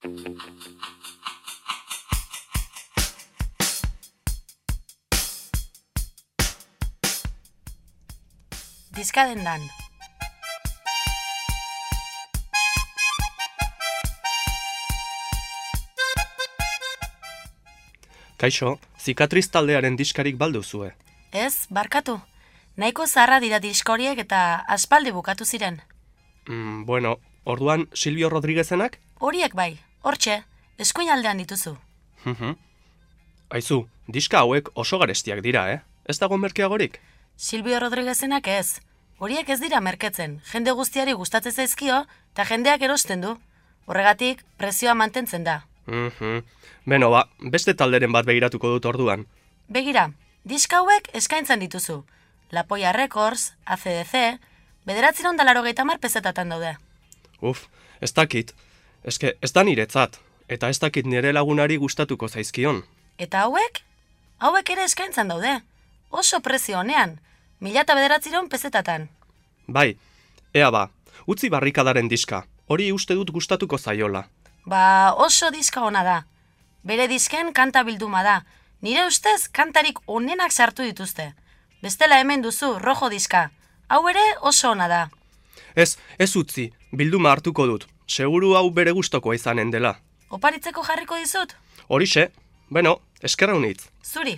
Diska dendan. Kaixo, zikatriz taldearen diskarik balduzue. Ez, barkatu. Nahiko zarra dira diska horiek eta aspaldi bukatu ziren. Mm, bueno, orduan Silvio Rodriguezenak? Horiek bai, hortxe, eskuin aldean dituzu. Mhm. Aizu, diska hauek oso garestiak dira, eh? Ez dago merkeagorik? Silvio Rodriguezenak ez. Horiek ez dira merketzen, jende guztiari gustatzen zaizkio eta jendeak erosten du. Horregatik, prezioa mantentzen da. Mhm. Beno ba, beste talderen bat begiratuko dut orduan. Begira, diska hauek eskaintzen dituzu. Lapoia Records, ACDC, bederatziron dalaro mar pezetatan daude. Uf, ez dakit. Eske, ez da niretzat. Eta ez dakit nire lagunari gustatuko zaizkion. Eta hauek? Hauek ere eskaintzen daude. Oso prezio honean, mila eta bederatziron pezetatan. Bai, ea ba, utzi barrikadaren diska. Hori uste dut gustatuko zaiola. Ba, oso diska ona da. Bere disken kanta bilduma da. Nire ustez kantarik onenak sartu dituzte. Bestela hemen duzu, rojo diska. Hau ere oso ona da. Ez, ez utzi, bilduma hartuko dut. Seguru hau bere gustokoa izanen dela. Oparitzeko jarriko dizut? Horixe, beno, eskerra unitz. Zuri.